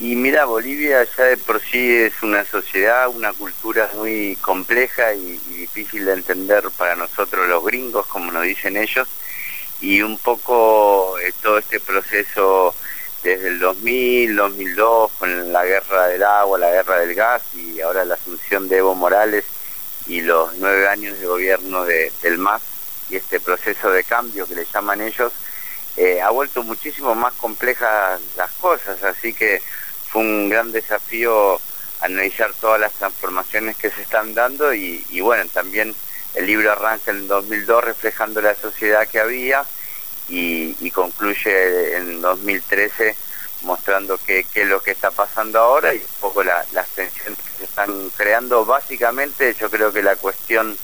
Y mira, Bolivia ya de por sí es una sociedad, una cultura muy compleja y, difícil de entender para nosotros los gringos, como nos dicen ellos, y un poco eh, todo este proceso desde el 2000, 2002, con la guerra del agua, la guerra del gas y ahora la asunción de Evo Morales y los nueve años de gobierno de, del MAS y este proceso de cambio que le llaman ellos, eh, ha vuelto muchísimo más complejas las cosas, así que fue un gran desafío analizar todas las transformaciones que se están dando y, bueno, también el libro arranca en 2002 reflejando la sociedad que había y, concluye en 2013 mostrando qué, es lo que está pasando ahora y un poco las tensiones que se están creando. Básicamente yo creo que la cuestión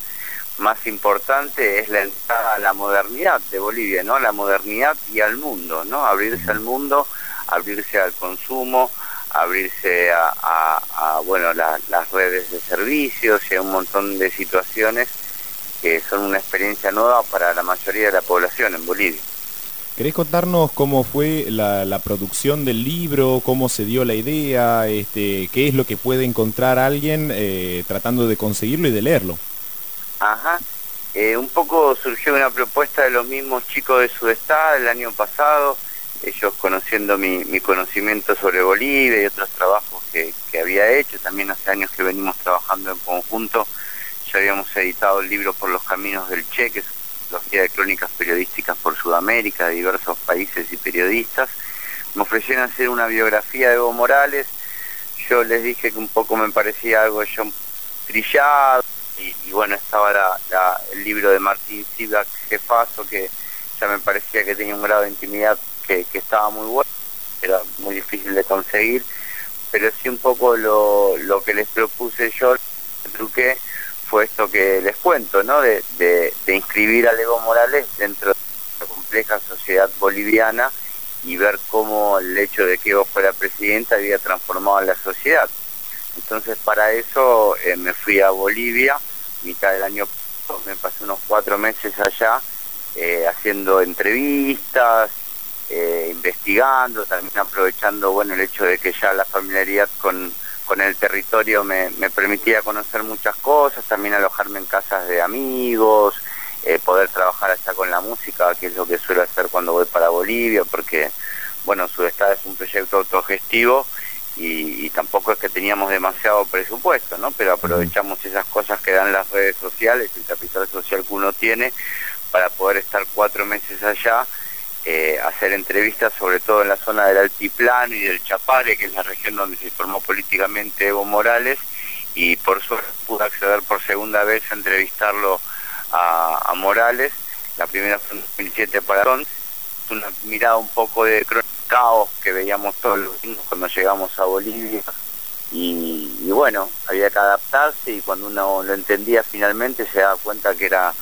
más importante es la entrada a la modernidad de Bolivia, ¿no? La modernidad y al mundo, ¿no? Abrirse al mundo, abrirse al consumo, abrirse a, bueno, las redes de servicios y a un montón de situaciones que son una experiencia nueva para la mayoría de la población en Bolivia. ¿Querés contarnos cómo fue la, producción del libro, cómo se dio la idea, este, qué es lo que puede encontrar alguien eh, tratando de conseguirlo y de leerlo? Ajá, eh, un poco surgió una propuesta de los mismos chicos de Sudestad el año pasado, ellos conociendo mi, conocimiento sobre Bolivia y otros trabajos que, había hecho, también hace años que venimos trabajando en conjunto, ya habíamos editado el libro Por los Caminos del Che, que es los guía de crónicas periodísticas por Sudamérica, de diversos países y periodistas. Me ofrecieron hacer una biografía de Evo Morales, yo les dije que un poco me parecía algo yo trillado, y, bueno, estaba el libro de Martín Sivak, Jefazo, que ya me parecía que tenía un grado de intimidad que, estaba muy bueno, era muy difícil de conseguir, pero sí un poco lo, lo que les propuse yo, truqué, fue esto que les cuento, ¿no? De, de, inscribir a Evo Morales dentro de la compleja sociedad boliviana y ver cómo el hecho de que Evo fuera presidenta había transformado a la sociedad. Entonces para eso eh, me fui a Bolivia, mitad del año me pasé unos cuatro meses allá eh, haciendo entrevistas, eh, investigando, también aprovechando bueno el hecho de que ya la familiaridad con, con el territorio me, me permitía conocer muchas cosas, también alojarme en casas de amigos, poder trabajar allá con la música, que es lo que suelo hacer cuando voy para Bolivia, porque bueno, Sudestad es un proyecto autogestivo y, tampoco es que teníamos demasiado presupuesto, ¿no? Pero aprovechamos esas cosas que dan las redes sociales, el capital social que uno tiene, para poder estar cuatro meses allá, eh, hacer entrevistas sobre todo en la zona del Altiplano y del Chapare, que es la región donde se formó políticamente Evo Morales, y por suerte pude acceder por segunda vez a entrevistarlo a, Morales, la primera fue en 2007 para entonces, una mirada un poco de caos que veíamos todos los días cuando llegamos a Bolivia. Y, bueno, había que adaptarse y cuando uno lo entendía finalmente se daba cuenta que era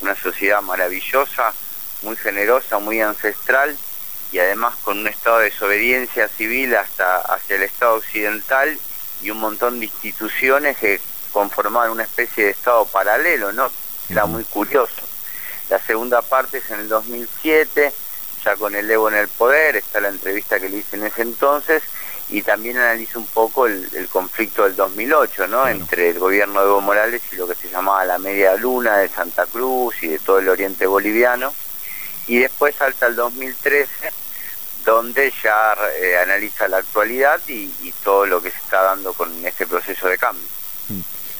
una sociedad maravillosa, muy generosa, muy ancestral y además con un estado de desobediencia civil hasta hacia el Estado occidental y un montón de instituciones que conformaban una especie de Estado paralelo, ¿no? Era muy curioso. La segunda parte es en el 2007, ya con el Evo en el poder, está la entrevista que le hice en ese entonces, y también analiza un poco el, conflicto del 2008, ¿no? Entre el gobierno de Evo Morales y lo que se llamaba la media luna de Santa Cruz y de todo el oriente boliviano. Y después salta el 2013, donde ya eh, analiza la actualidad y todo lo que se está dando con este proceso de cambio.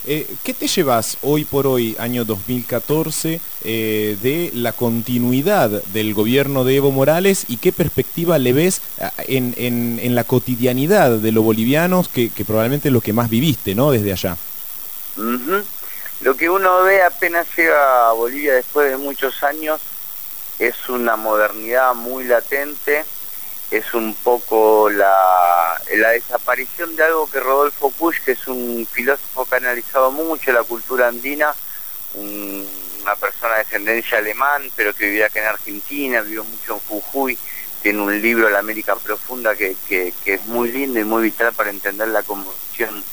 Eh, ¿Qué te llevas hoy por hoy, año 2014, eh, de la continuidad del gobierno de Evo Morales y qué perspectiva le ves ah, en, la cotidianidad de los bolivianos, que, probablemente es lo que más viviste, ¿no? Desde allá. Lo que uno ve apenas llega a Bolivia después de muchos años es una modernidad muy latente, es un poco la, la desaparición de algo que Rodolfo Puch, que es un filósofo que ha analizado mucho la cultura andina, una persona de descendencia alemán, pero que vivía acá en Argentina, vivió mucho en Jujuy, tiene un libro, La América Profunda, que, que, es muy lindo y muy vital para entender la conmoción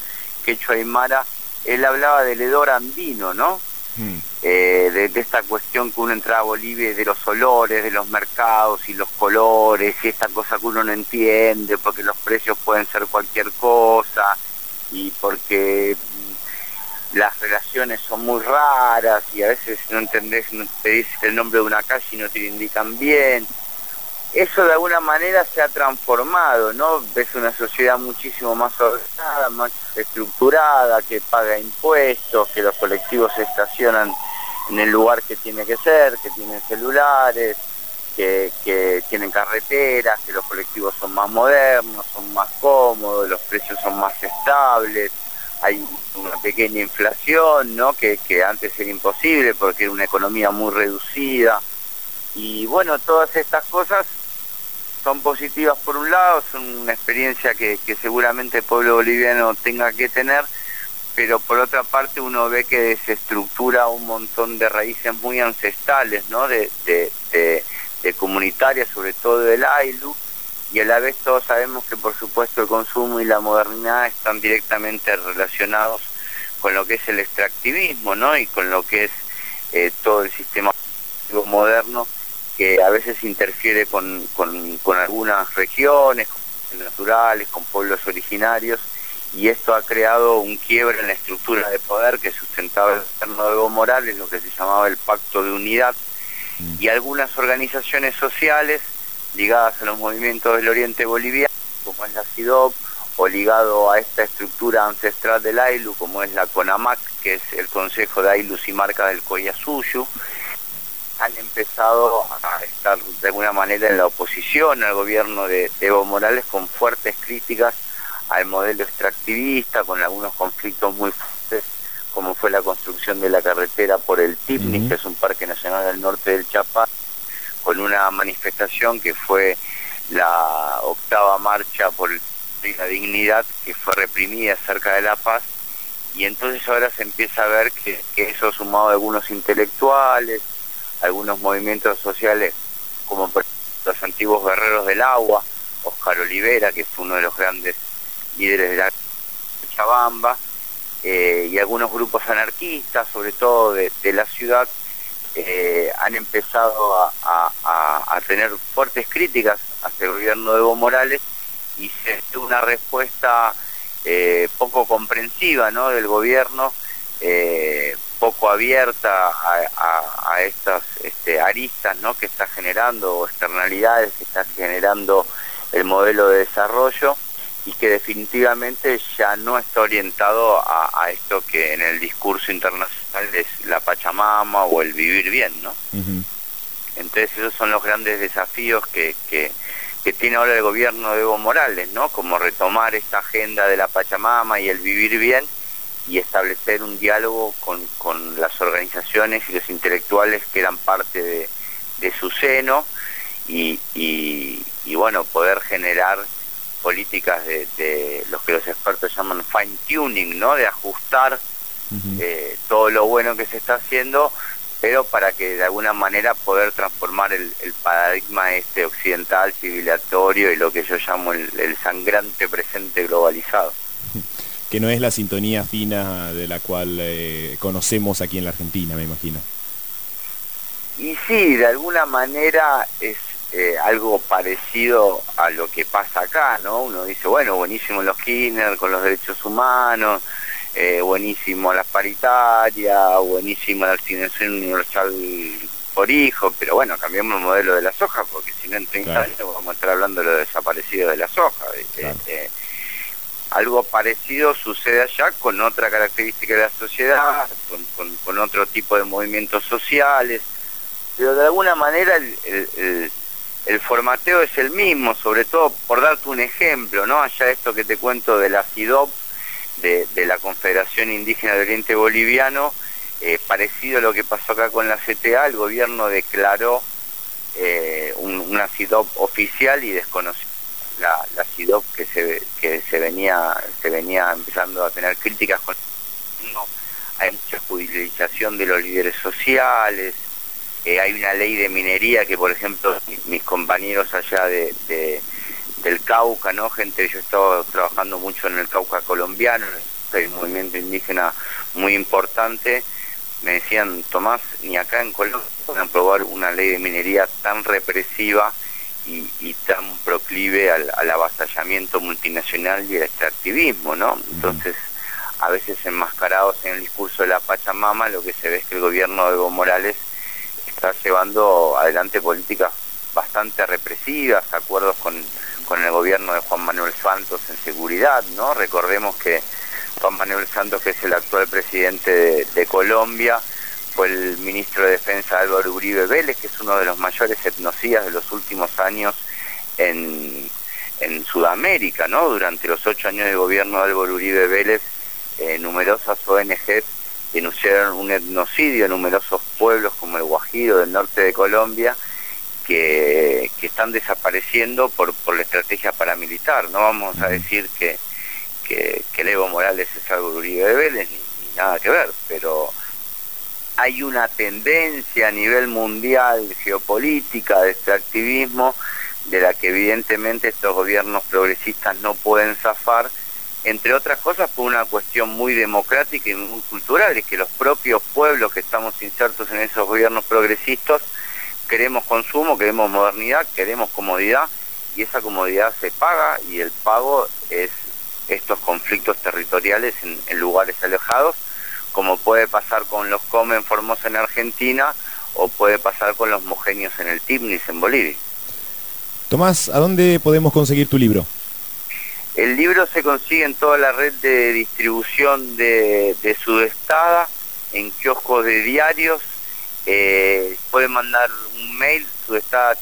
quechua aymara. Él hablaba del hedor andino, ¿no? Mm. eh, de, esta cuestión que uno entra a Bolivia de los olores, de los mercados y los colores, y esta cosa que uno no entiende, porque los precios pueden ser cualquier cosa, y porque mm, las relaciones son muy raras y a veces no entendés, no te dices el nombre de una calle y no te lo indican bien. Eso de alguna manera se ha transformado, ¿no? Ves una sociedad muchísimo más ordenada, más estructurada, que paga impuestos, que los colectivos se estacionan en el lugar que tiene que ser, que tienen celulares, que, que tienen carreteras, que los colectivos son más modernos, son más cómodos, los precios son más estables hay una pequeña inflación, ¿no? Que, que antes era imposible porque era una economía muy reducida. Y bueno, todas estas cosas son positivas por un lado, son una experiencia que, seguramente el pueblo boliviano tenga que tener, pero por otra parte uno ve que desestructura un montón de raíces muy ancestrales, ¿no? De, de, de, de comunitarias, sobre todo del AILU, y a la vez todos sabemos que por supuesto el consumo y la modernidad están directamente relacionados con lo que es el extractivismo, ¿no? Y con lo que es eh, todo el sistema moderno que a veces interfiere con, con, con algunas regiones naturales, con pueblos originarios y esto ha creado un quiebre en la estructura de poder que sustentaba el gobierno de Evo Morales, lo que se llamaba el Pacto de Unidad, y algunas organizaciones sociales ligadas a los movimientos del oriente boliviano, como es la CIDOP, o ligado a esta estructura ancestral del AILU, como es la CONAMAC, que es el Consejo de AILUS y Marcas del Coyasuyu, han empezado a estar de alguna manera en la oposición al gobierno de Evo Morales con fuertes críticas al modelo extractivista, con algunos conflictos muy fuertes, como fue la construcción de la carretera por el TIPNI, que es un parque nacional del norte del Chapán, con una manifestación que fue la octava marcha por la dignidad que fue reprimida cerca de La Paz y entonces ahora se empieza a ver que, eso sumado a algunos intelectuales, algunos movimientos sociales como los antiguos guerreros del agua, Oscar Olivera, que es uno de los grandes líderes de la Chabamba, eh, y algunos grupos anarquistas, sobre todo de la ciudad, eh, han empezado a, tener fuertes críticas hacia el gobierno de Evo Morales y se una respuesta eh, poco comprensiva del gobierno, poco abierta a, a, estas este, aristas ¿no? que está generando o externalidades que está generando el modelo de desarrollo y que definitivamente ya no está orientado a, esto que en el discurso internacional es la Pachamama o el vivir bien, ¿no? Entonces esos son los grandes desafíos que, que, que, tiene ahora el gobierno de Evo Morales, ¿no? Como retomar esta agenda de la Pachamama y el vivir bien y establecer un diálogo con, con las organizaciones y los intelectuales que eran parte de, de su seno y, y, y bueno, poder generar políticas de, de, los que los expertos llaman fine tuning, ¿no? De ajustar eh, todo lo bueno que se está haciendo, pero para que de alguna manera poder transformar el, el paradigma este occidental, civilizatorio y lo que yo llamo el, el, sangrante presente globalizado. Que no es la sintonía fina de la cual eh, conocemos aquí en la Argentina, me imagino. Y sí, de alguna manera es eh, algo parecido a lo que pasa acá, ¿no? Uno dice, bueno, buenísimo los Kirchner con los derechos humanos, eh, buenísimo las paritarias, buenísimo la asignación universal por hijo, pero bueno, cambiamos el modelo de la soja, porque si no en 30 años vamos a estar hablando de lo desaparecido de la soja. Eh, algo parecido sucede allá con otra característica de la sociedad, con, otro tipo de movimientos sociales, pero de alguna manera el formateo es el mismo, sobre todo por darte un ejemplo, ¿no? Allá esto que te cuento de la CIDOP, de, la Confederación Indígena de Oriente Boliviano, eh, parecido a lo que pasó acá con la CTA, el gobierno declaró eh, una CIDOP oficial y desconoció que se, que se venía se venía empezando a tener críticas con hay mucha judicialización de los líderes sociales eh, hay una ley de minería que, por ejemplo, mis compañeros allá de, del Cauca, ¿no? Gente, yo he estado trabajando mucho en el Cauca colombiano, un movimiento indígena muy importante, me decían, Tomás, ni acá en Colombia pueden aprobar una ley de minería tan represiva y, y tan proclive al, al, avasallamiento multinacional y al extractivismo, ¿no? Entonces, a veces enmascarados en el discurso de la Pachamama, lo que se ve es que el gobierno de Evo Morales está llevando adelante políticas bastante represivas, acuerdos con, con el gobierno de Juan Manuel Santos en seguridad, ¿no? Recordemos que Juan Manuel Santos, que es el actual presidente de, Colombia, fue el ministro de Defensa Álvaro Uribe Vélez, que es uno de los mayores etnocías de los últimos años en, en Sudamérica, ¿no? Durante los ocho años de gobierno de Álvaro Uribe Vélez, eh, numerosas ONG denunciaron un etnocidio en numerosos pueblos como el Guajiro del norte de Colombia, que, están desapareciendo por, por la estrategia paramilitar. No vamos a decir que, que, que Evo Morales es de Uribe Vélez, ni, nada que ver, pero hay una tendencia a nivel mundial geopolítica de extractivismo de la que evidentemente estos gobiernos progresistas no pueden zafar, entre otras cosas por una cuestión muy democrática y muy cultural, es que los propios pueblos que estamos insertos en esos gobiernos progresistas queremos consumo, queremos modernidad, queremos comodidad y esa comodidad se paga y el pago es estos conflictos territoriales en, lugares alejados, como puede pasar con los Comen Formosa en Argentina o puede pasar con los Mogenios en el Timnis en Bolivia. Tomás, ¿a dónde podemos conseguir tu libro? El libro se consigue en toda la red de distribución de, de Sudestada, en kioscos de diarios. Eh, pueden mandar un mail, Sudestada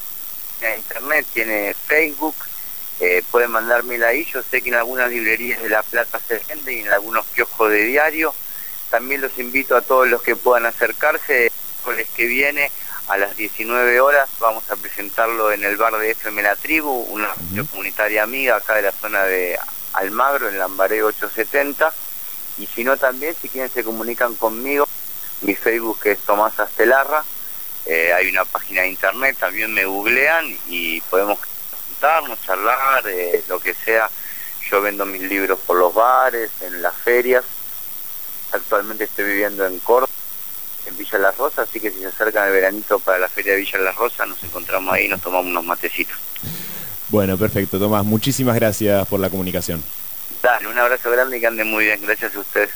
tiene internet, tiene Facebook, eh, pueden mandármela ahí. Yo sé que en algunas librerías de La Plata se vende y en algunos kioscos de diario. También los invito a todos los que puedan acercarse. El que viene a las 19 horas vamos a presentarlo en el bar de FM La Tribu, una comunitaria amiga acá de la zona de Almagro, en Lambaré 870. Y si no también, si quieren se comunican conmigo, mi Facebook es Tomás Astelarra, eh, hay una página de internet, también me googlean y podemos charlar, eh, lo que sea. Yo vendo mis libros por los bares, en las ferias. Actualmente estoy viviendo en Córdoba, en Villa Las Rosas, así que si se acercan el veranito para la feria de Villa Las Rosas, nos encontramos ahí y nos tomamos unos matecitos. Bueno, perfecto, Tomás. Muchísimas gracias por la comunicación. Dale, un abrazo grande y que anden muy bien. Gracias a ustedes.